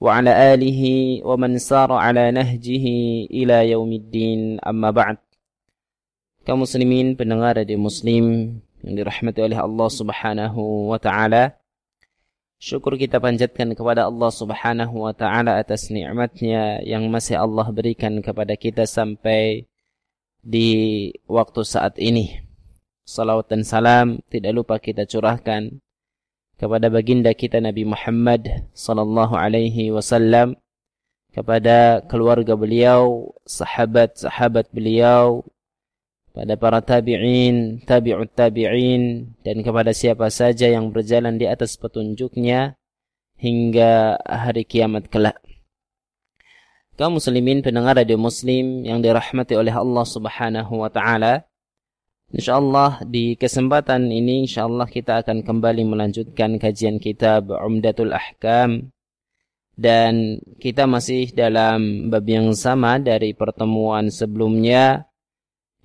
وعلى آله ومن سار على نهجه ila yaumiddin amma ba'd kaum muslimin pendengar radio muslim yang dirahmati oleh Allah Subhanahu wa taala syukur kita panjatkan kepada Allah Subhanahu wa taala atas nikmatnya yang masih Allah berikan kepada kita sampai di waktu saat ini salawat dan salam tidak lupa kita curahkan kepada baginda kita Nabi Muhammad sallallahu alaihi wasallam kepada keluarga beliau, sahabat-sahabat beliau, pada para tabi'in, tabi'ut tabi'in dan kepada siapa saja yang berjalan di atas petunjuknya hingga hari kiamat kelak. Kaum muslimin pendengar radio muslim yang dirahmati oleh Allah Subhanahu wa taala, InsyaAllah di kesempatan ini insyaAllah kita akan kembali melanjutkan kajian kitab Umdatul Ahkam. Dan kita masih dalam bab yang sama dari pertemuan sebelumnya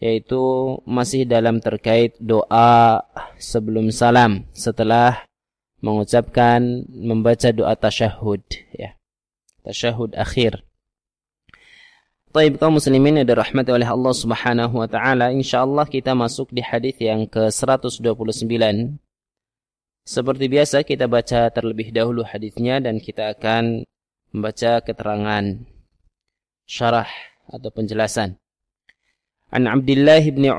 yaitu masih dalam terkait doa sebelum salam setelah mengucapkan membaca doa tasyahud ya. Tasyahud akhir Taib kaum muslimin yang dirahmati oleh Allah Subhanahu wa taala, insyaallah kita masuk di hadis yang ke-129. Seperti biasa kita baca terlebih dahulu hadisnya dan kita akan membaca keterangan syarah atau penjelasan. An Abdullah bin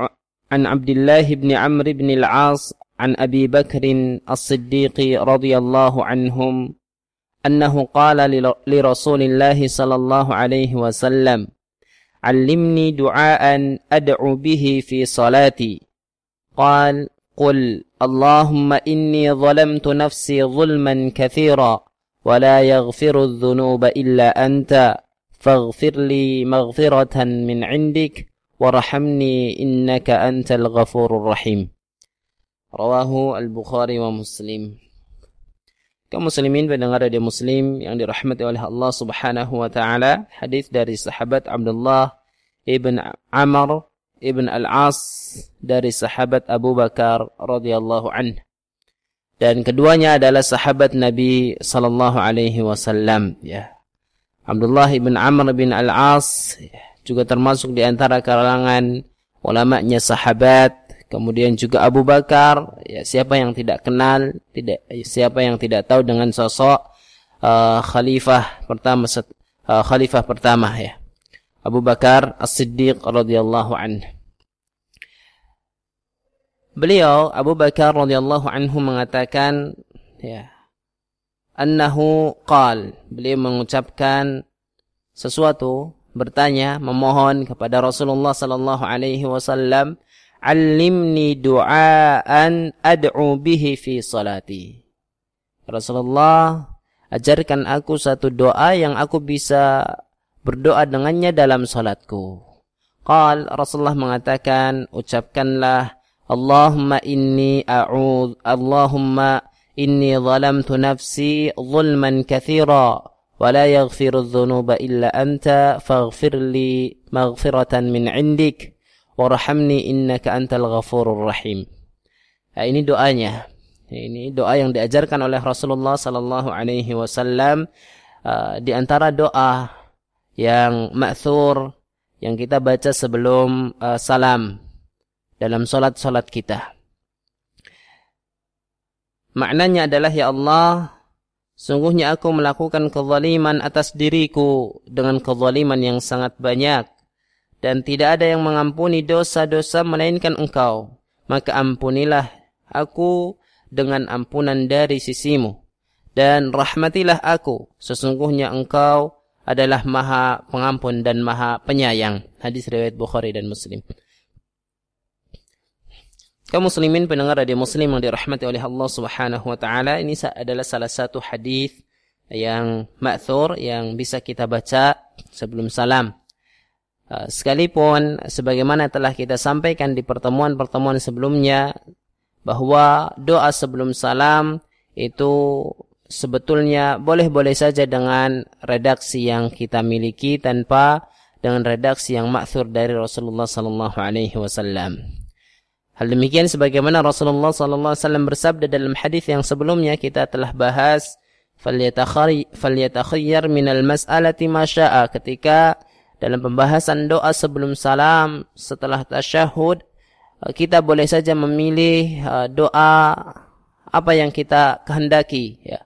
An Abdullah bin Amr bin Al-As an Abi Bakr As-Siddiq radhiyallahu anhum annahu qala li Rasulillah sallallahu alaihi wasallam علمني دعاء أدعو به في صلاتي. قال قل اللهم إني ظلمت نفسي ظلما كثيرا ولا يغفر الذنوب إلا أنت فاغفر لي مغفرة من عندك ورحمني إنك أنت الغفور الرحيم. رواه البخاري ومسلم. Kaum muslimin pendengar radio muslim yang dirahmati oleh Allah Subhanahu wa taala, hadis dari sahabat Abdullah ibn Amr ibn Al-As dari sahabat Abu Bakar radhiyallahu anhu. Dan keduanya adalah sahabat Nabi sallallahu alaihi wasallam ya. Abdullah ibn Amr bin Al-As juga termasuk di antara kalangan ulamanya sahabat Kemudian juga Abu Bakar, ya siapa yang tidak kenal, tidak siapa yang tidak tahu dengan sosok uh, khalifah pertama uh, khalifah pertama ya. Abu Bakar As-Siddiq radhiyallahu anhu. Beliau Abu Bakar radhiyallahu anhu mengatakan ya annahu qal beliau mengucapkan sesuatu bertanya memohon kepada Rasulullah sallallahu alaihi wasallam Alimni du'aan ad'u bihi fi salati. Rasulullah, ajarkan aku satu doa yang aku bisa berdoa dengannya dalam salatku. Qal Rasulullah mengatakan, ucapkanlah Allahumma inni a'udz Allahumma inni zalamtu nafsi zulman katsira wa la yaghfiru dhunuba illa anta faghfir li maghfiratan min 'indik warhamni innaka antal ghafurur rahim. Nah, ini doanya. Ini doa yang diajarkan oleh Rasulullah sallallahu alaihi wasallam uh, di antara doa yang ma'thur yang kita baca sebelum uh, salam dalam salat-salat kita. Maknanya adalah ya Allah, sungguhnya aku melakukan kezaliman atas diriku dengan kezaliman yang sangat banyak dan tidak ada yang mengampuni dosa-dosa melainkan engkau. Maka ampunilah aku dengan ampunan dari sisimu. Dan rahmatilah aku, sesungguhnya engkau adalah maha pengampun dan maha penyayang. Hadis riwayat Bukhari dan Muslim. Kaum muslimin pendengar radio muslim yang dirahmati oleh Allah Subhanahu wa taala, ini adalah salah satu hadis yang ma'thur yang bisa kita baca sebelum salam. Uh, sekalipun sebagaimana telah kita sampaikan di pertemuan-pertemuan sebelumnya bahwa doa sebelum salam itu sebetulnya boleh-boleh saja dengan redaksi yang kita miliki tanpa dengan redaksi yang makthur dari Rasulullah sallallahu alaihi wasallam. Hal demikian sebagaimana Rasulullah sallallahu alaihi wasallam bersabda dalam hadis yang sebelumnya kita telah bahas falyatakhayyar minal mas'alati ma syaa ketika dalam pembahasan doa sebelum salam setelah tasyahud kita boleh saja memilih uh, doa apa yang kita kehendaki ya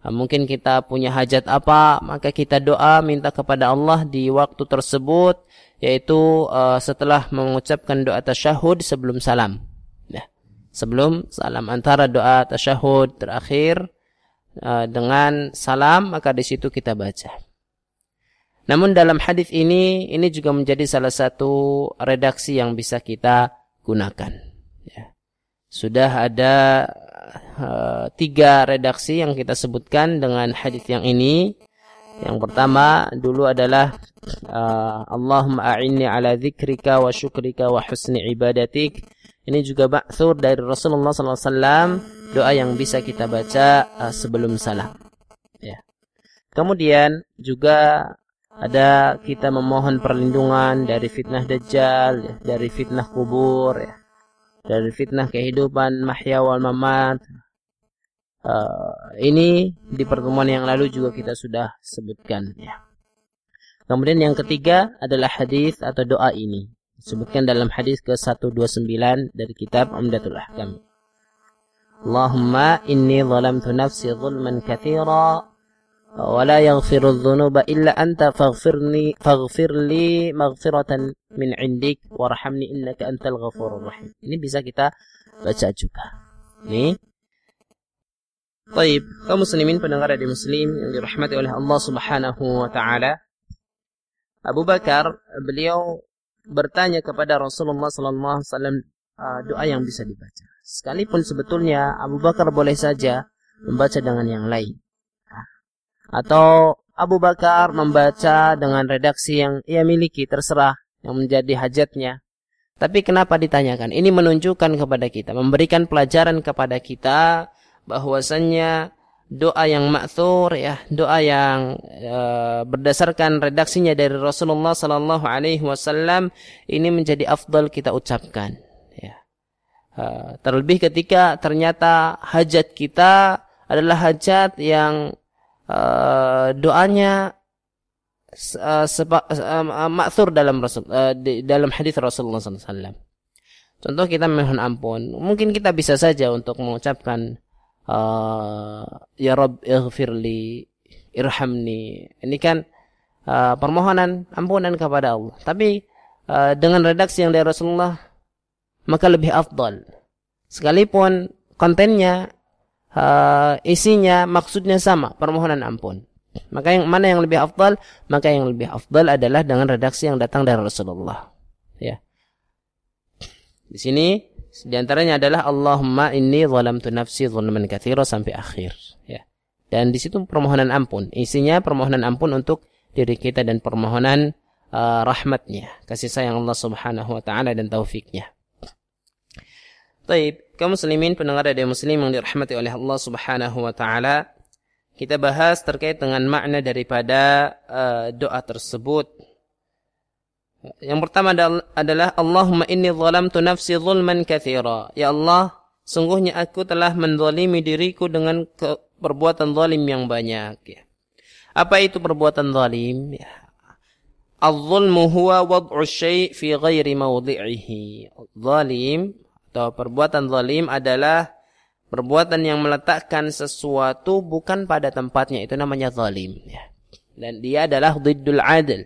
uh, mungkin kita punya hajat apa maka kita doa minta kepada Allah di waktu tersebut yaitu setelah mengucapkan doa tasyahud sebelum salam ya sebelum salam antara doa tasyahud terakhir Eh, dengan salam maka di situ kita baca. Namun dalam hadis ini ini juga menjadi salah satu redaksi yang bisa kita gunakan. Ya. Sudah ada uh, tiga redaksi yang kita sebutkan dengan hadis yang ini. Yang pertama dulu adalah uh, Allahumma a'inni ala dzikrika wa syukrika wa husni ibadatik. Ini juga ma'thur dari Rasulullah wasallam doa yang bisa kita baca uh, sebelum salam. Ya. Kemudian juga ada kita memohon perlindungan dari fitnah dajjal, dari fitnah kubur, ya, dari fitnah kehidupan mahya wal mamat. Uh, ini di pertemuan yang lalu juga kita sudah sebutkan. Ya. Kemudian yang ketiga adalah hadis atau doa ini. Sebutkan dalam hadis ke 129 dari kitab Umdatul Ahkam. Allahumma inni zalamtu nafsi zulman kathira ولا يغفر الذنوب إلا أنت فاغفرني فاغفر لي مغفرة من عندك وارحمني إنك أنت الغفور الرحيم ini bisa kita baca juga ini Taib, kaum muslimin pendengar di muslim yang dirahmati oleh Allah Subhanahu wa taala. Abu Bakar beliau bertanya kepada Rasulullah sallallahu alaihi wasallam uh, doa yang bisa dibaca. Sekalipun sebetulnya Abu Bakar boleh saja membaca dengan yang lain. Atau Abu Bakar membaca dengan redaksi yang ia miliki terserah yang menjadi hajatnya. Tapi kenapa ditanyakan? Ini menunjukkan kepada kita, memberikan pelajaran kepada kita bahwasannya doa yang makthur ya, doa yang e, berdasarkan redaksinya dari Rasulullah sallallahu alaihi wasallam ini menjadi afdal kita ucapkan. Uh, terlebih ketika ternyata hajat kita adalah hajat yang uh, doanya uh, uh, makthur dalam Rasul uh, di, dalam hadis Rasulullah SAW. Contoh kita mohon ampun, mungkin kita bisa saja untuk mengucapkan uh, ya Rob ighfirli irhamni. Ini kan uh, permohonan ampunan kepada Allah. Tapi uh, dengan redaksi yang dari Rasulullah maka lebih afdal. Sekalipun kontennya, uh, isinya, maksudnya sama, permohonan ampun. Maka yang mana yang lebih afdal? Maka yang lebih afdal adalah dengan redaksi yang datang dari Rasulullah. Ya. Di sini di antaranya adalah Allahumma inni zalamtu nafsi zulman katsira sampai akhir, ya. Dan di situ permohonan ampun. Isinya permohonan ampun untuk diri kita dan permohonan uh, rahmatnya, kasih sayang Allah Subhanahu wa taala dan taufiknya. Taib, kaum muslimin pendengar dan muslim yang dirahmati oleh Allah Subhanahu wa taala, kita bahas terkait dengan makna daripada uh, doa tersebut. Yang pertama adalah Allahumma inni zalamtu nafsi zulman katsira. Ya Allah, sungguhnya aku telah menzalimi diriku dengan perbuatan zalim yang banyak. Ya. Apa itu perbuatan zalim? Ya. Al-zulmu huwa wad'u syai' fi ghairi mawdi'ihi. Zalim atau perbuatan zalim adalah perbuatan yang meletakkan sesuatu bukan pada tempatnya itu namanya zalim ya. dan dia adalah diddul adil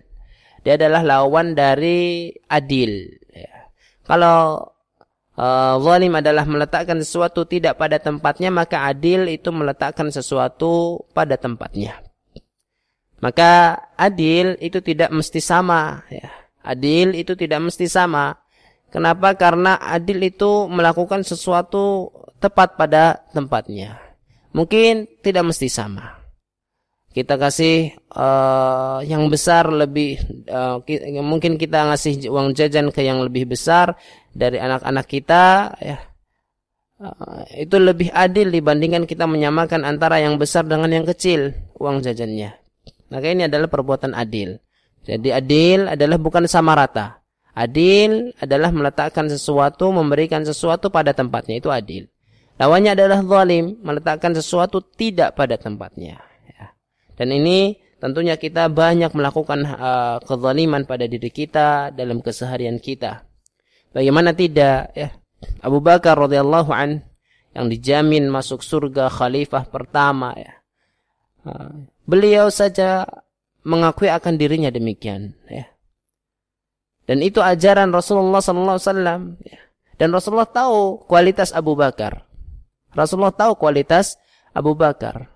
dia adalah lawan dari adil ya. kalau uh, zalim adalah meletakkan sesuatu tidak pada tempatnya maka adil itu meletakkan sesuatu pada tempatnya maka adil itu tidak mesti sama ya. adil itu tidak mesti sama Kenapa? Karena adil itu melakukan sesuatu tepat pada tempatnya. Mungkin tidak mesti sama. kita kasih uh, yang besar lebih uh, mungkin kita ngasih uang jajan ke yang lebih besar dari anak-anak kita ya uh, itu lebih adil dibandingkan kita menyamakan antara yang besar dengan yang kecil uang jajannya maka ini adalah perbuatan adil jadi adil adalah bukan sama rata adil adalah meletakkan sesuatu memberikan sesuatu pada tempatnya itu adil lawannya adalah zalim meletakkan sesuatu tidak pada tempatnya dan ini tentunya kita banyak melakukan uh, kezaliman pada diri kita dalam keseharian kita. Bagaimana tidak ya? Abu Bakar radhiyallahu an yang dijamin masuk surga khalifah pertama ya. Uh, beliau saja mengakui akan dirinya demikian ya. Dan itu ajaran Rasulullah ya. Dan Rasulullah tahu kualitas Abu Bakar. Rasulullah tahu kualitas Abu Bakar.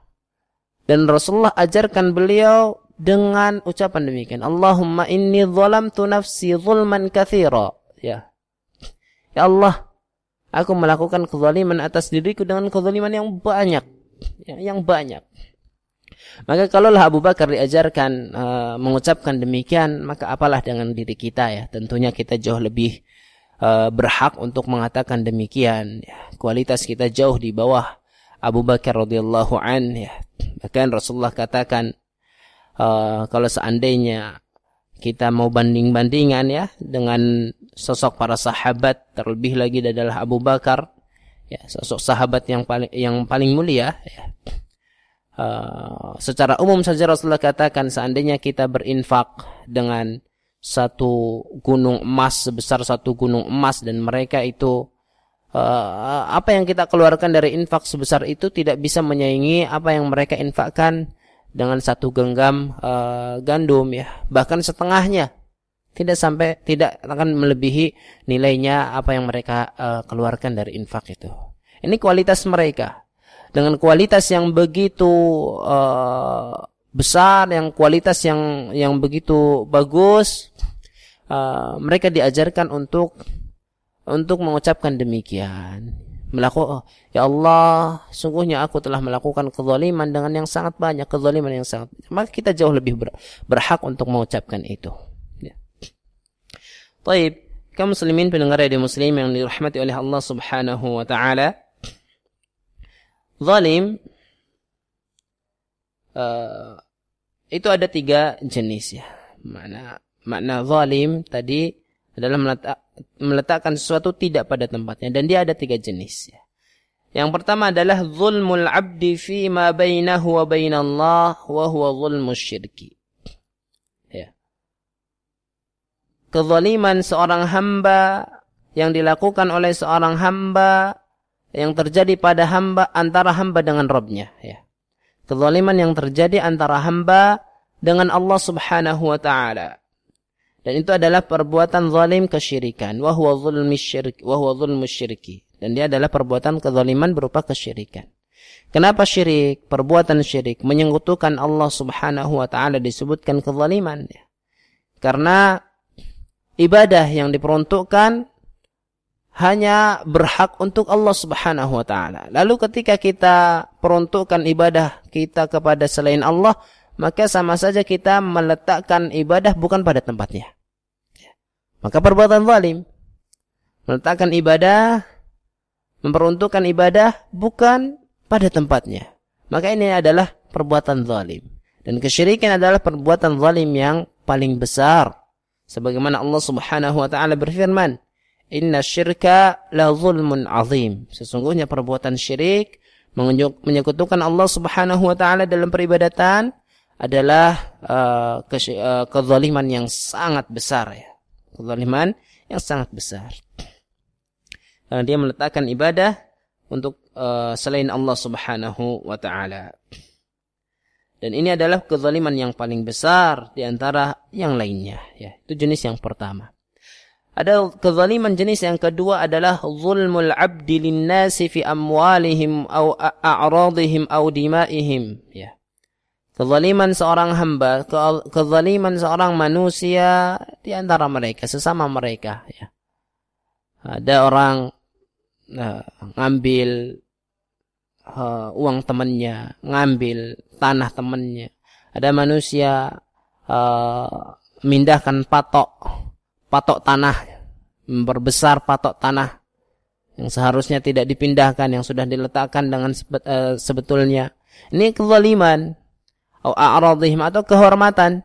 Dan Rasulullah ajarkan beliau dengan ucapan demikian. Allahumma inni zalamtu nafsi zulman kathira. Ya. Ya Allah, aku melakukan kezaliman atas diriku dengan kezaliman yang banyak. Ya, yang banyak. Maka kalaulah Abu Bakar diajarkan uh, mengucapkan demikian, maka apalah dengan diri kita ya. Tentunya kita jauh lebih uh, berhak untuk mengatakan demikian. Ya. Kualitas kita jauh di bawah Abu Bakar radhiyallahu an ya. Bahkan Rasulullah katakan uh, kalau seandainya kita mau banding-bandingan ya dengan sosok para sahabat terlebih lagi adalah Abu Bakar ya sosok sahabat yang paling yang paling mulia ya. Uh, secara umum saja Rasulullah katakan seandainya kita berinfak dengan satu gunung emas sebesar satu gunung emas dan mereka itu uh, apa yang kita keluarkan dari infak sebesar itu tidak bisa menyaingi apa yang mereka infakkan dengan satu genggam uh, gandum ya. Bahkan setengahnya. Tidak sampai tidak akan melebihi nilainya apa yang mereka uh, keluarkan dari infak itu. Ini kualitas mereka dengan kualitas yang begitu uh, besar yang kualitas yang yang begitu bagus uh, mereka diajarkan untuk untuk mengucapkan demikian. Melakukan, oh, ya Allah, sungguhnya aku telah melakukan kezaliman dengan yang sangat banyak, kezaliman yang sangat. Maka kita jauh lebih ber, berhak untuk mengucapkan itu. Ya. Taib, kaum muslimin pendengar radio muslim yang dirahmati oleh Allah Subhanahu wa taala. Zalim uh, itu ada tiga jenis ya. Makna makna zalim tadi adalah meletak, meletakkan sesuatu tidak pada tempatnya dan dia ada tiga jenis ya. Yang pertama adalah zulmul abdi fi ma bainahu wa bainallah wa huwa zulmus syirki. Ya. Kezaliman seorang hamba yang dilakukan oleh seorang hamba yang terjadi pada hamba antara hamba dengan Robnya. Ya. Kezaliman yang terjadi antara hamba dengan Allah subhanahu wa ta'ala. Dan itu adalah perbuatan zalim kesyirikan. Zulmi syirik. Wahuwa zulmu syiriki. Dan dia adalah perbuatan kezaliman berupa kesyirikan. Kenapa syirik? Perbuatan syirik. Menyekutukan Allah subhanahu wa ta'ala disebutkan kezaliman. Karena ibadah yang diperuntukkan hanya berhak untuk Allah subhanahu wa ta'ala. Lalu ketika kita peruntukkan ibadah kita kepada selain Allah, maka sama saja kita meletakkan ibadah bukan pada tempatnya. Maka perbuatan zalim meletakkan ibadah memperuntukkan ibadah bukan pada tempatnya. Maka ini adalah perbuatan zalim. Dan kesyirikan adalah perbuatan zalim yang paling besar. Sebagaimana Allah Subhanahu wa taala berfirman, "Inna syirka la zulmun azim." Sesungguhnya perbuatan syirik menyekutukan Allah Subhanahu wa taala dalam peribadatan adalah uh, uh, kezaliman yang sangat besar ya. Kezaliman yang sangat besar. Karena dia meletakkan ibadah untuk uh, selain Allah Subhanahu wa taala. Dan ini adalah kezaliman yang paling besar di antara yang lainnya ya. Itu jenis yang pertama. Ada kezaliman jenis yang kedua adalah zulmul abdi linnasi fi amwalihim au a'radihim au dima'ihim ya. Kezaliman seorang hamba, ke kezaliman seorang manusia di antara mereka, sesama mereka. Ya. Ada orang uh, ngambil uh, uang temannya, ngambil tanah temannya, Ada manusia uh, memindahkan patok patok tanah, memperbesar patok tanah yang seharusnya tidak dipindahkan yang sudah diletakkan dengan uh, sebetulnya. Ini kezaliman atau kehormatan.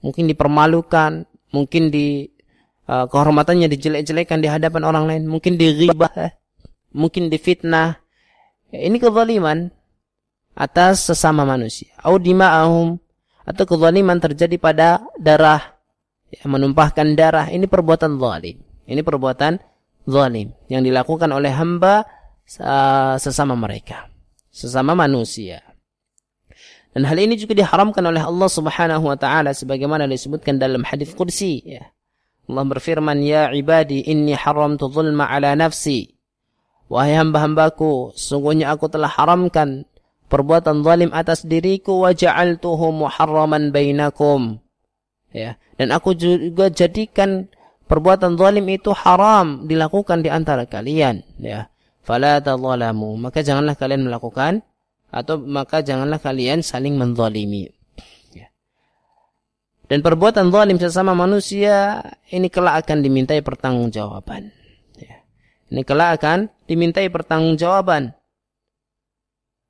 Mungkin dipermalukan, mungkin di uh, kehormatannya dijelek-jelekan di hadapan orang lain, mungkin dighibah, mungkin difitnah. Ini kezaliman atas sesama manusia. Atau kezaliman terjadi pada darah ya, menumpahkan darah ini perbuatan zalim. Ini perbuatan zalim yang dilakukan oleh hamba uh, sesama mereka, sesama manusia. Dan hal ini juga diharamkan oleh Allah Subhanahu wa taala sebagaimana disebutkan dalam hadis qudsi ya. Allah berfirman, "Ya ibadi, inni haramtu zulma ala nafsi." Wahai hamba-hambaku, sungguhnya aku telah haramkan perbuatan zalim atas diriku wa ja'altuhu muharraman bainakum. Ya, dan aku juga jadikan perbuatan zalim itu haram dilakukan di antara kalian, ya. Fala tadzalamu, maka janganlah kalian melakukan atau maka janganlah kalian saling menzalimi. Ya. Dan perbuatan zalim sesama manusia ini kelak akan dimintai pertanggungjawaban. Ya. Ini kelak akan dimintai pertanggungjawaban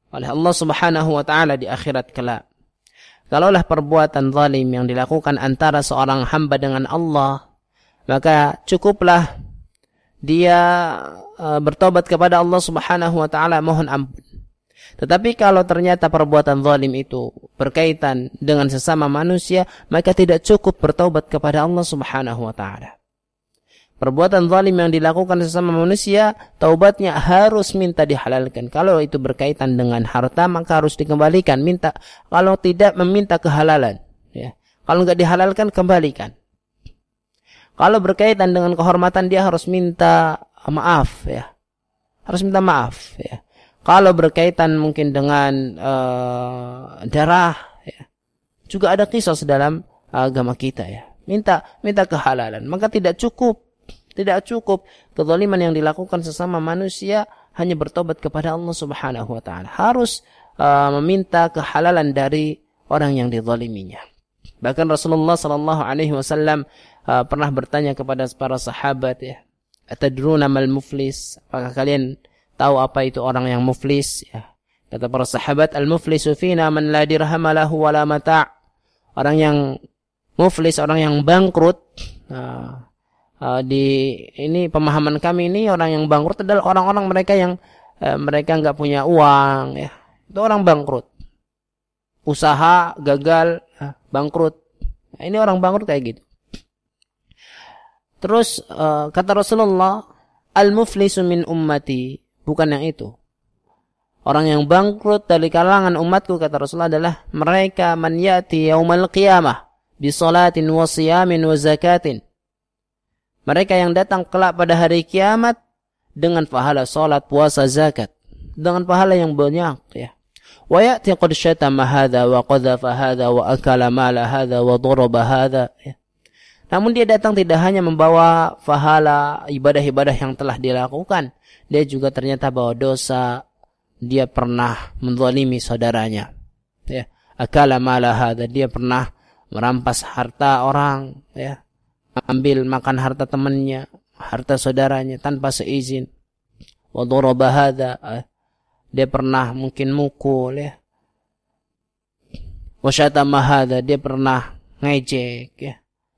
oleh Allah Subhanahu wa taala di akhirat kelak. Kalaulah perbuatan zalim yang dilakukan antara seorang hamba dengan Allah, maka cukuplah dia uh, bertobat kepada Allah Subhanahu wa taala mohon ampun. Tetapi kalau ternyata perbuatan zalim itu berkaitan dengan sesama manusia, maka tidak cukup bertobat kepada Allah Subhanahu wa taala. Perbuatan zalim yang dilakukan sesama manusia, taubatnya harus minta dihalalkan. Kalau itu berkaitan dengan harta, maka harus dikembalikan. Minta. Kalau tidak, meminta kehalalan. Ya. Kalau nggak dihalalkan, kembalikan. Kalau berkaitan dengan kehormatan, dia harus minta maaf. Ya. Harus minta maaf. Ya. Kalau berkaitan mungkin dengan uh, darah, ya, juga ada kisah dalam agama kita ya. Minta minta kehalalan, maka tidak cukup tidak cukup kezaliman yang dilakukan sesama manusia hanya bertobat kepada Allah Subhanahu wa taala. Harus uh, meminta kehalalan dari orang yang dizaliminya. Bahkan Rasulullah sallallahu alaihi wasallam uh, pernah bertanya kepada para sahabat ya, "Atadruna mal muflis?" Apakah kalian tahu apa itu orang yang muflis ya. Kata para sahabat, al-muflisu fina man la dirham lahu wala mata'. Orang yang muflis, orang yang bangkrut. Nah, uh, di ini pemahaman kami ini orang yang bangkrut adalah orang-orang mereka yang uh, mereka nggak punya uang ya. Itu orang bangkrut. Usaha gagal, uh, bangkrut. Nah, ini orang bangkrut kayak gitu. Terus uh, kata Rasulullah, al-muflisu min ummati Bukan yang itu. Orang yang bangkrut dari kalangan umatku kata Rasulullah adalah mereka man yati yaumal qiyamah bi salatin wa siyamin wa. Mereka yang datang kelak pada hari kiamat dengan pahala salat, puasa, zakat. Dengan pahala yang banyak ya. Wa ya'ti qad syatama hadha wa qadhafa hadha wa akala mala hadha wa daraba hadha ya. Namun dia datang tidak hanya membawa pahala ibadah-ibadah yang telah dilakukan, dia juga ternyata bawa dosa dia pernah menzalimi saudaranya ya akala mala hada dia pernah merampas harta orang ya ambil makan harta temannya harta saudaranya tanpa seizin wa daraba eh. dia pernah mungkin mukul ya wa syatama dia pernah ngejek ya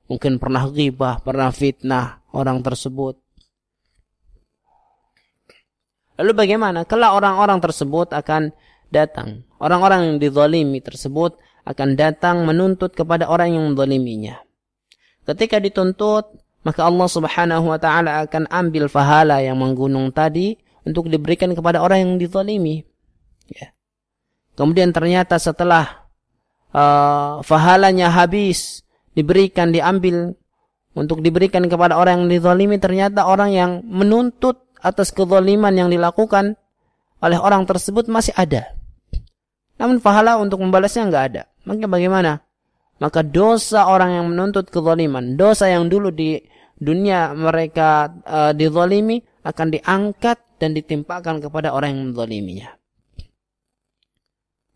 mungkin pernah ghibah pernah fitnah orang tersebut Lalu bagaimana? Kelak orang-orang tersebut akan datang. Orang-orang yang dizalimi tersebut akan datang menuntut kepada orang yang menzaliminya. Ketika dituntut, maka Allah Subhanahu wa taala akan ambil fahala yang menggunung tadi untuk diberikan kepada orang yang dizalimi. Ya. Kemudian ternyata setelah uh, habis, diberikan diambil untuk diberikan kepada orang yang dizalimi, ternyata orang yang menuntut atas kezaliman yang dilakukan oleh orang tersebut masih ada. Namun pahala untuk membalasnya nggak ada. Maka bagaimana? Maka dosa orang yang menuntut kezaliman, dosa yang dulu di dunia mereka uh, dizalimi akan diangkat dan ditimpakan kepada orang yang menzaliminya.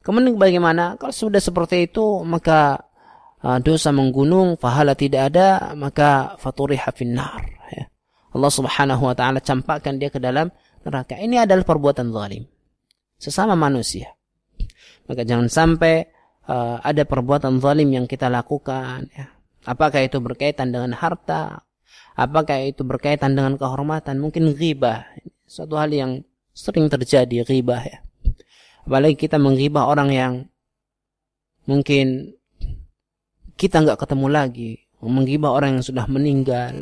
Kemudian bagaimana? Kalau sudah seperti itu, maka uh, dosa menggunung, pahala tidak ada, maka faturiha finnar. Ya. Allah subhanahu wa ta'ala campakkan dia ke dalam neraka. Ini adalah perbuatan zalim. Sesama manusia. Maka jangan sampai uh, ada perbuatan zalim yang kita lakukan. Ya. Apakah itu berkaitan dengan harta? Apakah itu berkaitan dengan kehormatan? Mungkin ghibah. Suatu hal yang sering terjadi, ghibah ya. Apalagi kita menghibah orang yang mungkin kita nggak ketemu lagi. Menghibah orang yang sudah meninggal.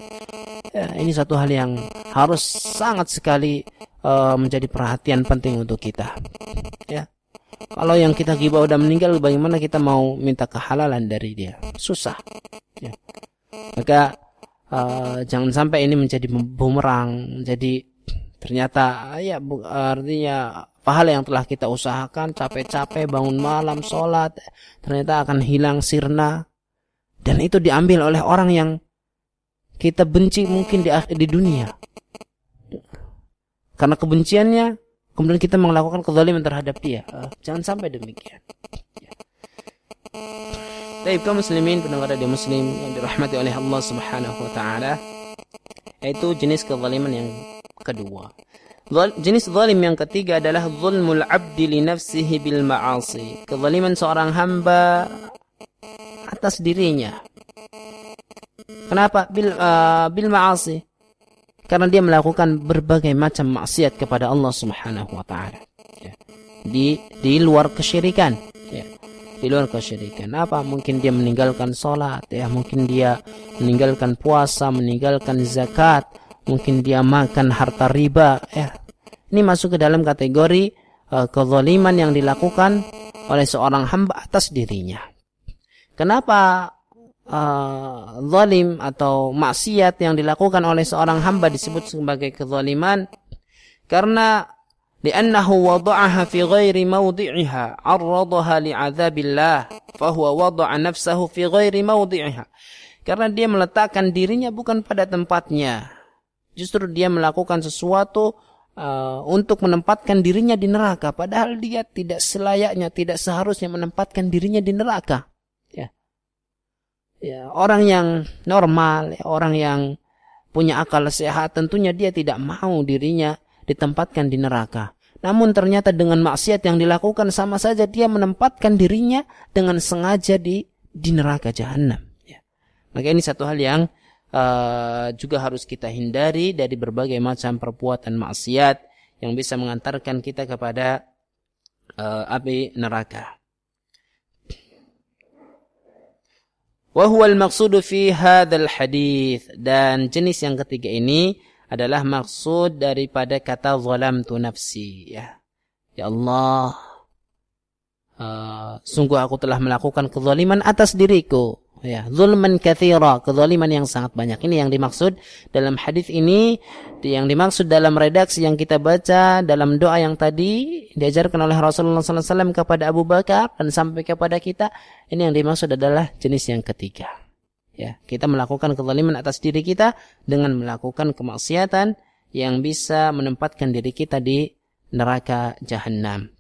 Ya, ini satu hal yang harus sangat sekali uh, menjadi perhatian penting untuk kita. Ya. Kalau yang kita ghibah udah meninggal, bagaimana kita mau minta kehalalan dari dia? Susah. Ya. Maka uh, jangan sampai ini menjadi bumerang, menjadi ternyata ya artinya pahala yang telah kita usahakan capek-capek bangun malam sholat ternyata akan hilang sirna dan itu diambil oleh orang yang kita benci mungkin di di dunia karena kebenciannya kemudian kita melakukan kezaliman terhadap dia uh, jangan sampai demikian Baik kaum muslimin pendengar di muslim yang dirahmati oleh Allah Subhanahu wa taala yaitu jenis kezaliman yang kedua Jenis zalim yang ketiga adalah zulmul abdi li nafsihi bil ma'asi. Kezaliman seorang hamba atas dirinya. Kenapa? Bil, uh, bil ma'asi. Karena dia melakukan berbagai macam maksiat kepada Allah Subhanahu wa taala. Ya. Di di luar kesyirikan, ya. Di luar kesyirikan. Apa? Mungkin dia meninggalkan salat, ya, mungkin dia meninggalkan puasa, meninggalkan zakat, mungkin dia makan harta riba, ya ini masuk ke dalam kategori uh, kezaliman yang dilakukan oleh seorang hamba atas dirinya. Kenapa Eh, zalim atau maksiat yang dilakukan oleh seorang hamba disebut sebagai kezaliman karena li'annahu wada'aha fi ghairi mawdi'iha arradaha li'adzabillah fahuwa wada'a nafsahu fi ghairi mawdi'iha. Karena dia meletakkan dirinya bukan pada tempatnya. Justru dia melakukan sesuatu uh, untuk menempatkan dirinya di neraka padahal dia tidak selayaknya tidak seharusnya menempatkan dirinya di neraka ya orang yang normal ya, orang yang punya akal sehat tentunya dia tidak mau dirinya ditempatkan di neraka namun ternyata dengan maksiat yang dilakukan sama saja dia menempatkan dirinya dengan sengaja di di neraka jahanam ya. maka ini satu hal yang uh, juga harus kita hindari dari berbagai macam perbuatan maksiat yang bisa mengantarkan kita kepada uh, api neraka. Wa al-maqsudu fi hadzal hadis dan jenis yang ketiga ini adalah maksud daripada kata zalamtu nafsi ya. Ya Allah uh, sungguh aku telah melakukan kezaliman atas diriku ya zulman kathira kezaliman yang sangat banyak. Ini yang dimaksud dalam hadis ini yang dimaksud dalam redaksi yang kita baca dalam doa yang tadi diajarkan oleh Rasulullah SAW kepada Abu Bakar dan sampai kepada kita ini yang dimaksud adalah jenis yang ketiga. Ya kita melakukan kezaliman atas diri kita dengan melakukan kemaksiatan yang bisa menempatkan diri kita di neraka jahanam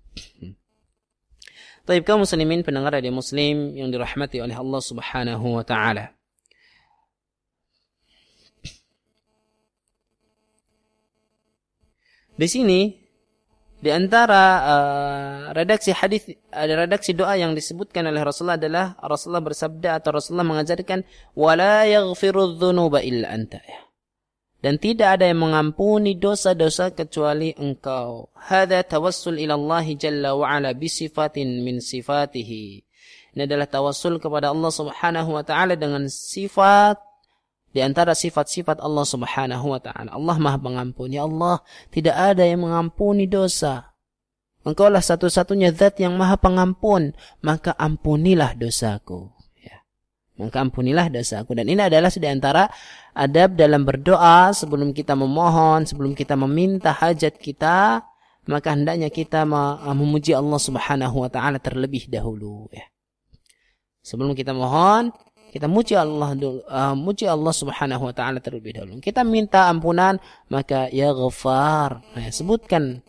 Taib kaum muslimin pendengar radio muslim yang dirahmati oleh Allah Subhanahu wa taala. Di sini di antara uh, redaksi hadis ada redaksi doa yang disebutkan oleh Rasulullah adalah Rasulullah bersabda atau Rasulullah mengajarkan wala yaghfiru dzunuba illa anta. Ya dan tidak ada yang mengampuni dosa-dosa kecuali engkau. Hada tawassul ila Allah jalla wa ala sifatin min sifatihi. Ini adalah tawassul kepada Allah Subhanahu wa taala dengan sifat di antara sifat-sifat Allah Subhanahu wa taala. Allah Maha Pengampun. Ya Allah, tidak ada yang mengampuni dosa. Engkaulah satu-satunya zat yang Maha Pengampun, maka ampunilah dosaku maka ampunilah dosaku. Dan ini adalah di antara adab dalam berdoa sebelum kita memohon, sebelum kita meminta hajat kita, maka hendaknya kita memuji Allah Subhanahu wa taala terlebih dahulu ya. Sebelum kita mohon, kita muji Allah uh, muji Allah Subhanahu wa taala terlebih dahulu. Kita minta ampunan, maka ya Ghaffar. Nah, sebutkan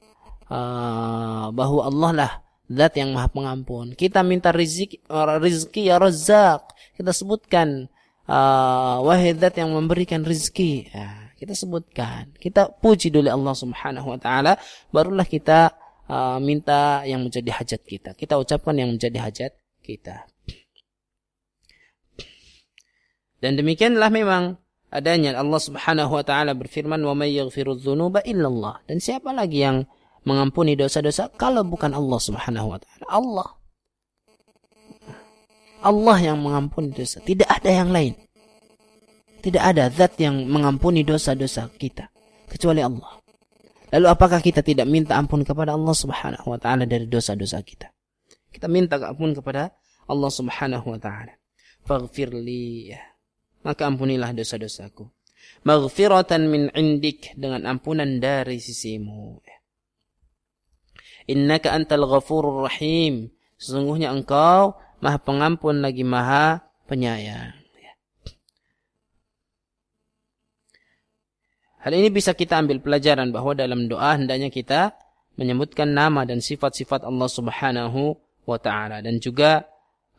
uh, bahwa Allah lah zat yang maha pengampun. Kita minta rizki, rizki ya razak. Kita sebutkan uh, wahai zat yang memberikan rizki. Ya, kita sebutkan. Kita puji dulu Allah subhanahu wa ta'ala. Barulah kita uh, minta yang menjadi hajat kita. Kita ucapkan yang menjadi hajat kita. Dan demikianlah memang adanya Allah Subhanahu wa taala berfirman wa. Dan siapa lagi yang mengampuni dosa-dosa kalau bukan Allah Subhanahu wa taala? Allah. Allah yang mengampuni dosa, tidak ada yang lain. Tidak ada zat yang mengampuni dosa-dosa kita kecuali Allah. Lalu apakah kita tidak minta ampun kepada Allah Subhanahu wa taala dari dosa-dosa kita? Kita minta ampun kepada Allah Subhanahu wa taala. Faghfirli maka ampunilah dosa-dosaku. Maghfiratan min indik dengan ampunan dari sisimu. Innaka antal ghafurur rahim. Sesungguhnya engkau maha pengampun lagi maha penyayang. Hal ini bisa kita ambil pelajaran bahwa dalam doa hendaknya kita menyebutkan nama dan sifat-sifat Allah Subhanahu wa taala dan juga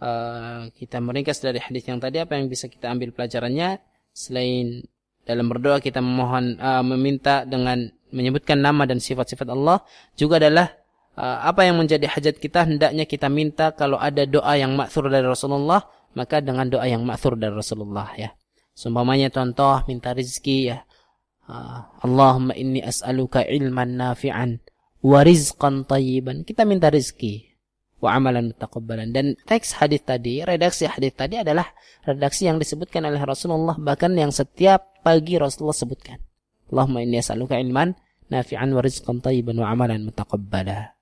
Eh, kita meringkas dari hadis yang tadi apa yang bisa kita ambil pelajarannya selain dalam berdoa kita memohon uh, meminta dengan menyebutkan nama dan sifat-sifat Allah juga adalah uh, apa yang menjadi hajat kita hendaknya kita minta kalau ada doa yang maksur dari Rasulullah maka dengan doa yang maksur dari Rasulullah ya. Seumpamanya contoh minta rezeki ya. Uh, Allahumma inni as'aluka ilman nafi'an wa rizqan tayyiban. Kita minta rezeki wa amalan mutaqabbalan. Dan teks hadis tadi, redaksi hadis tadi adalah redaksi yang disebutkan oleh Rasulullah bahkan yang setiap pagi Rasulullah sebutkan. Allahumma inni as'aluka ilman nafi'an wa rizqan tayyiban wa amalan mutaqabbala.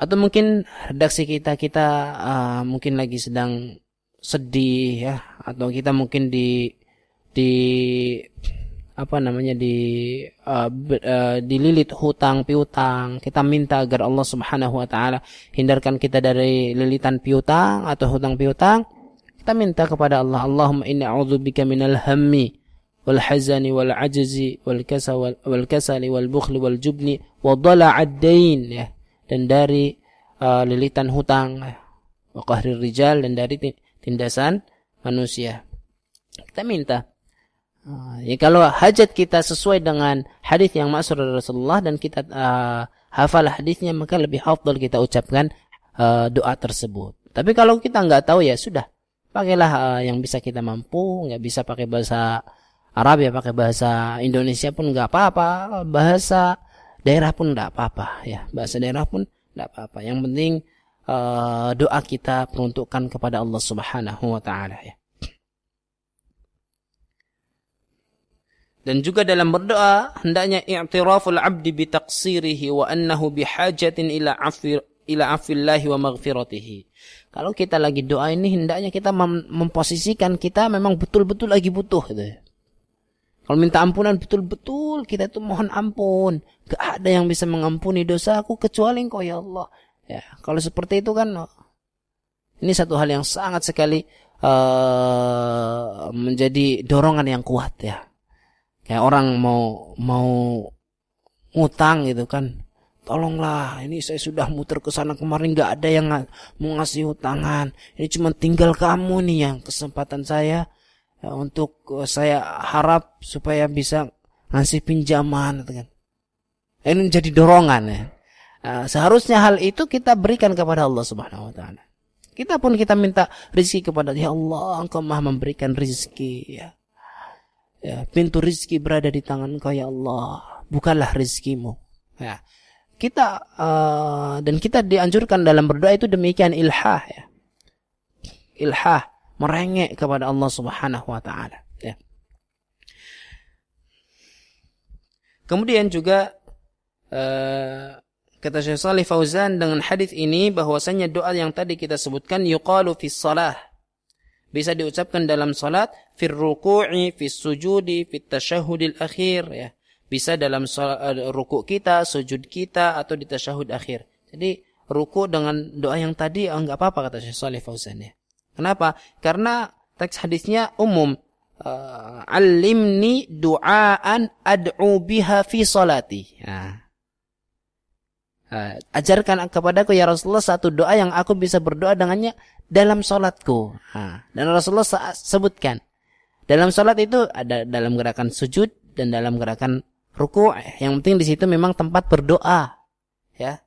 Atau mungkin redaksi kita kita uh, mungkin lagi sedang sedih ya atau kita mungkin di di apa namanya di uh, uh, dililit hutang piutang. Kita minta agar Allah Subhanahu wa taala hindarkan kita dari lilitan piutang atau hutang piutang. Kita minta kepada Allah Allahumma inni a'udzubika minal hammi wal hazani wal ajzi wal wal kasali wal bukhli wal jubni wa dhala'ad dain ya dan dari uh, lilitan hutang wa qahrir rijal dan dari tindasan manusia. Kita minta Ah, ya kalau hajat kita sesuai dengan hadis yang masuk dari Rasulullah dan kita uh, hafal hadisnya maka lebih afdal kita ucapkan uh, doa tersebut. Tapi kalau kita nggak tahu ya sudah pakailah uh, yang bisa kita mampu, nggak bisa pakai bahasa Arab ya pakai bahasa Indonesia pun nggak apa-apa, bahasa daerah pun nggak apa-apa ya, bahasa daerah pun nggak apa-apa. Yang penting uh, doa kita peruntukkan kepada Allah Subhanahu wa taala ya. Dan juga dalam berdoa hendaknya i'tiraful 'abdi bi taqsirihi wa annahu bihajatin ila afir ila afillahi wa maghfiratihi. Kalau kita lagi doa ini hendaknya kita mem memposisikan kita memang betul-betul lagi butuh gitu. Kalau minta ampunan betul-betul kita itu mohon ampun. Gak ada yang bisa mengampuni dosa aku kecuali Engkau ya Allah. Ya, kalau seperti itu kan ini satu hal yang sangat sekali uh, menjadi dorongan yang kuat ya kayak orang mau mau ngutang gitu kan tolonglah ini saya sudah muter ke sana kemarin nggak ada yang mau ngasih hutangan ini cuma tinggal kamu nih yang kesempatan saya ya, untuk uh, saya harap supaya bisa ngasih pinjaman gitu kan ini menjadi dorongan ya nah, seharusnya hal itu kita berikan kepada Allah Subhanahu Wa Taala kita pun kita minta rezeki kepada ya Allah engkau maha memberikan rezeki ya Ya, pintu rizki berada di tangan Engkau ya Allah. Bukanlah rizkimu. Ya. Kita uh, dan kita dianjurkan dalam berdoa itu demikian ilhah ya. Ilhah merengek kepada Allah Subhanahu wa taala. Ya. Kemudian juga uh, kata Syekh Salih Fauzan dengan hadis ini bahwasanya doa yang tadi kita sebutkan yuqalu fi salah. Bisa diucapkan dalam salat fir ruku'i fis sujudi fit tasyahudil akhir ya. Bisa dalam uh, ruku kita sujud kita atau di tasyahud akhir. Jadi ruku dengan doa yang tadi enggak apa-apa kata Syekh Saleh Fauzan ya kenapa karena teks hadisnya umum uh, alimni du'aan ad'u biha fi salati nah. Uh, ajarkan kepadaku ya Rasulullah satu doa yang aku bisa berdoa dengannya dalam sholatku. Uh, dan Rasulullah sebutkan. Dalam sholat itu ada dalam gerakan sujud dan dalam gerakan ruku. Yang penting di situ memang tempat berdoa. Ya.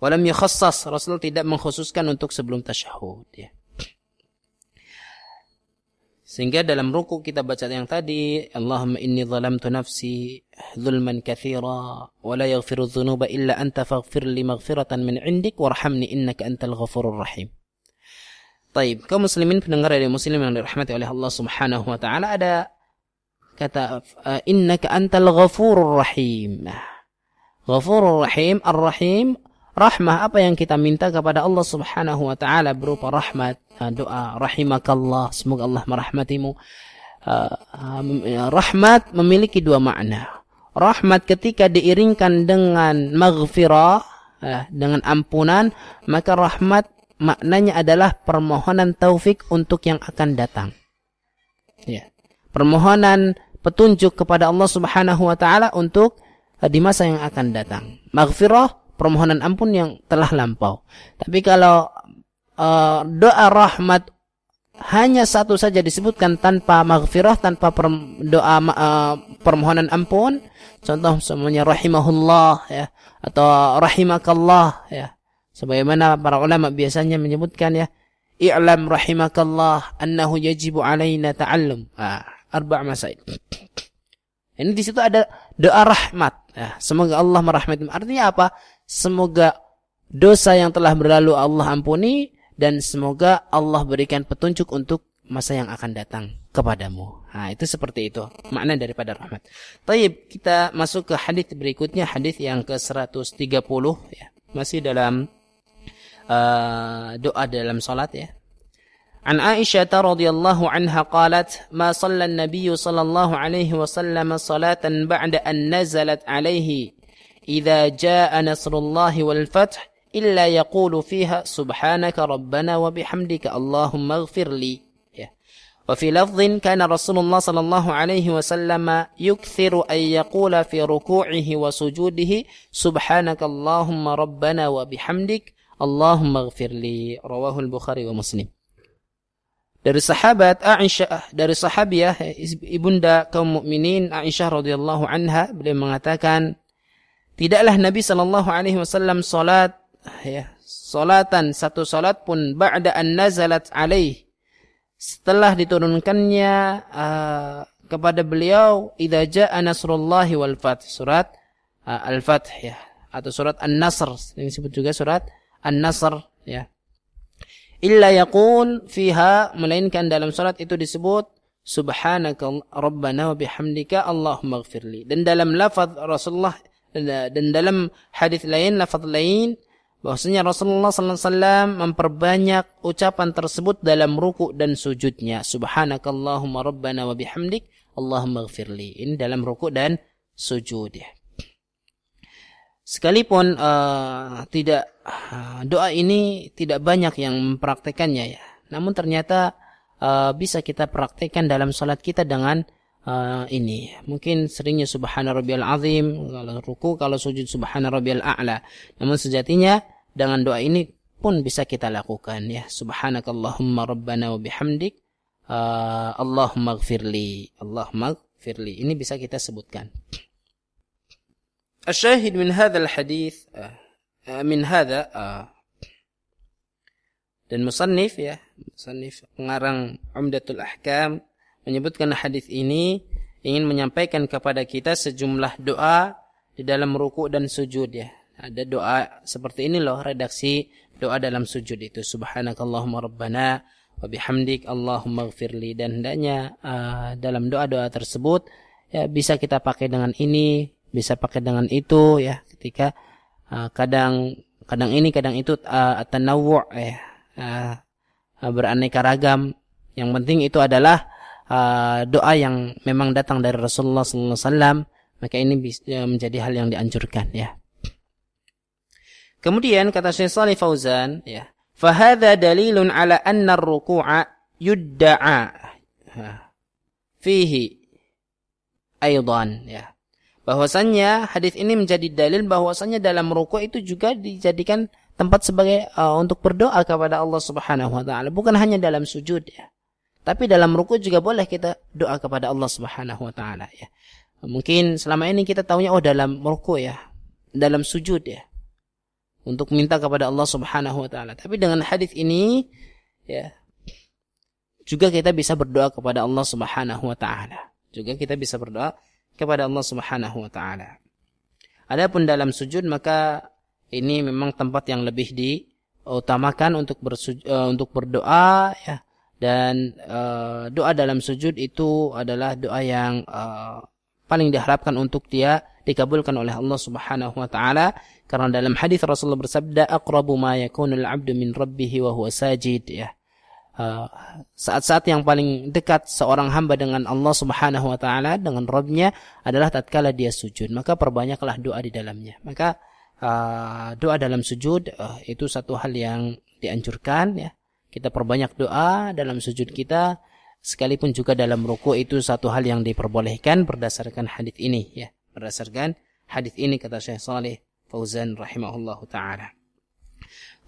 Walam yukhassas. Rasul tidak mengkhususkan untuk sebelum tasyahud. Ya. Sehingga dalam ruku kita baca yang tadi, Allahumma inni zalamtu nafsi zulman kathira wa la yaghfiru dhunuba illa anta faghfir li maghfiratan min indik warhamni innaka antal ghafurur rahim. Taib, kaum muslimin pendengar dari muslim yang dirahmati oleh Allah Subhanahu wa taala ada kata innaka antal ghafurur rahim. Ghafurur rahim, ar-rahim rahmah apa yang kita minta kepada Allah Subhanahu wa taala berupa rahmat, doa rahimakallah, semoga Allah merahmatimu. Uh, rahmat memiliki dua makna. Rahmat ketika diiringkan dengan maghfirah, uh, dengan ampunan, maka rahmat maknanya adalah permohonan taufik untuk yang akan datang. Ya. Permohonan petunjuk kepada Allah Subhanahu wa taala untuk uh, di masa yang akan datang. Maghfirah permohonan ampun yang telah lampau. Tapi kalau uh, doa rahmat hanya satu saja disebutkan tanpa maghfirah, tanpa per, doa uh, permohonan ampun, contoh semuanya rahimahullah ya atau rahimakallah ya. Sebagaimana para ulama biasanya menyebutkan ya, i'lam rahimakallah annahu yajibu alaina ta'allum. Ah, arba' masail. Ini di situ ada doa rahmat. Ya, semoga Allah merahmati. Artinya apa? Semoga dosa yang telah berlalu Allah ampuni dan semoga Allah berikan petunjuk untuk masa yang akan datang kepadamu. Nah, itu seperti itu makna daripada rahmat. Taib, kita masuk ke hadis berikutnya, hadis yang ke-130 ya. Masih dalam uh, doa dalam salat ya. An Aisyah radhiyallahu anha qalat ma shalla an-nabiy sallallahu alaihi wasallam salatan ba'da an nazalat alaihi إذا جاء نصر الله والفتح إلا يقول فيها سبحانك ربنا وبحمدك اللهم اغفر لي. وفي لفظ كان رسول الله صلى الله عليه وسلم يكثر أن يقول في ركوعه وسجوده سبحانك اللهم ربنا وبحمدك اللهم اغفر لي. رواه البخاري ومسلم. Dari sahabat Aisyah dari sahabiah ibunda kaum mukminin Aisyah radhiyallahu anha beliau mengatakan Tidaklah Nabi Shallallahu Alaihi Wasallam salat ya salatan satu salat pun ba'da an nazalat alaih. Setelah diturunkannya uh, kepada beliau idza jaa nasrullahi wal fath. Surat uh, al-fath ya atau surat an-nasr ini disebut juga surat an-nasr ya. Illa yaqul fiha melainkan dalam surat itu disebut subhanaka rabbana wa bihamdika allahumma ighfirli. Dan dalam lafaz Rasulullah dan dalam hadis lain lafaz lain bahwasanya Rasulullah sallallahu alaihi wasallam memperbanyak ucapan tersebut dalam ruku dan sujudnya. Subhanakallahumma rabbana wa bihamdik Allahumma ighfirli. Ini dalam ruku dan sujud ya. Sekalipun uh, tidak uh, doa ini tidak banyak yang mempraktekannya ya. Namun ternyata uh, bisa kita praktekkan dalam salat kita dengan uh, ini. Mungkin seringnya subhana rabbiyal azim, kalau ruku, kalau sujud subhana rabbiyal a'la. Namun sejatinya dengan doa ini pun bisa kita lakukan ya. Subhanakallahumma rabbana wa bihamdik. Uh, Allahumma gfirli. Allahumma gfirli. Ini bisa kita sebutkan. الشاهد من هذا الحديث من هذا dan musannif ya musannif pengarang Umdatul Ahkam menyebutkan hadis ini ingin menyampaikan kepada kita sejumlah doa di dalam ruku dan sujud ya. Ada doa seperti ini loh redaksi doa dalam sujud itu subhanakallahumma rabbana wa bihamdik allahumma dan hendaknya uh, dalam doa-doa tersebut ya bisa kita pakai dengan ini, bisa pakai dengan itu ya ketika uh, kadang kadang ini kadang itu uh, tanawwu ya uh, beraneka ragam. Yang penting itu adalah uh, doa yang memang datang dari Rasulullah SAW maka ini bisa ya, menjadi hal yang dianjurkan ya. Kemudian kata Syekh Salih Fauzan ya, "Fahadha dalilun ala anna ar-ruku'a yudda'a fihi aidan ya." bahwasannya hadis ini menjadi dalil bahwasannya dalam ruku itu juga dijadikan tempat sebagai uh, untuk berdoa kepada Allah Subhanahu wa taala bukan hanya dalam sujud ya tapi dalam ruku juga boleh kita doa kepada Allah Subhanahu wa taala ya. Mungkin selama ini kita tahunya oh dalam ruku ya. Dalam sujud ya. Untuk minta kepada Allah Subhanahu wa taala. Tapi dengan hadis ini ya juga kita bisa berdoa kepada Allah Subhanahu wa taala. Juga kita bisa berdoa kepada Allah Subhanahu wa taala. Adapun dalam sujud maka ini memang tempat yang lebih diutamakan untuk bersuj uh, untuk berdoa ya dan uh, doa dalam sujud itu adalah doa yang uh, paling diharapkan untuk dia dikabulkan oleh Allah Subhanahu wa taala. Karena dalam hadis Rasulullah bersabda aqrabu ma yakunul 'abdu min rabbih wa huwa sajid ya. Saat-saat uh, yang paling dekat seorang hamba dengan Allah Subhanahu wa taala dengan Rabbnya adalah tatkala dia sujud. Maka perbanyaklah doa di dalamnya. Maka uh, doa dalam sujud uh, itu satu hal yang dianjurkan ya. Kita perbanyak doa dalam sujud kita sekalipun juga dalam ruku itu satu hal yang diperbolehkan berdasarkan hadis ini ya. Berdasarkan hadis ini kata Syekh Saleh Fauzan rahimahullahu taala.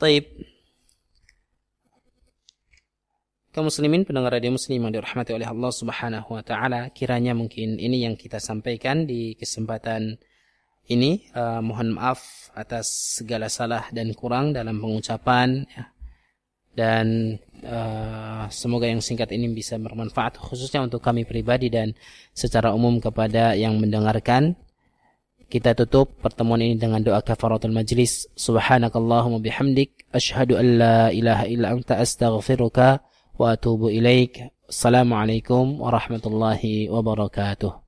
Taib. Kaum muslimin pendengar radio muslim yang dirahmati oleh Allah Subhanahu wa taala, kiranya mungkin ini yang kita sampaikan di kesempatan ini uh, mohon maaf atas segala salah dan kurang dalam pengucapan ya. Dan uh, semoga yang singkat ini bisa bermanfaat khususnya untuk kami pribadi dan secara umum kepada yang mendengarkan. Kita tutup pertemuan ini dengan doa kafaratul majlis. Subhanakallahumma bihamdik. Asyhadu an la ilaha illa anta. Astaghfiruka wa atubu ilaik. Assalamualaikum warahmatullahi wabarakatuh